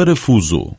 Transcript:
parafuso.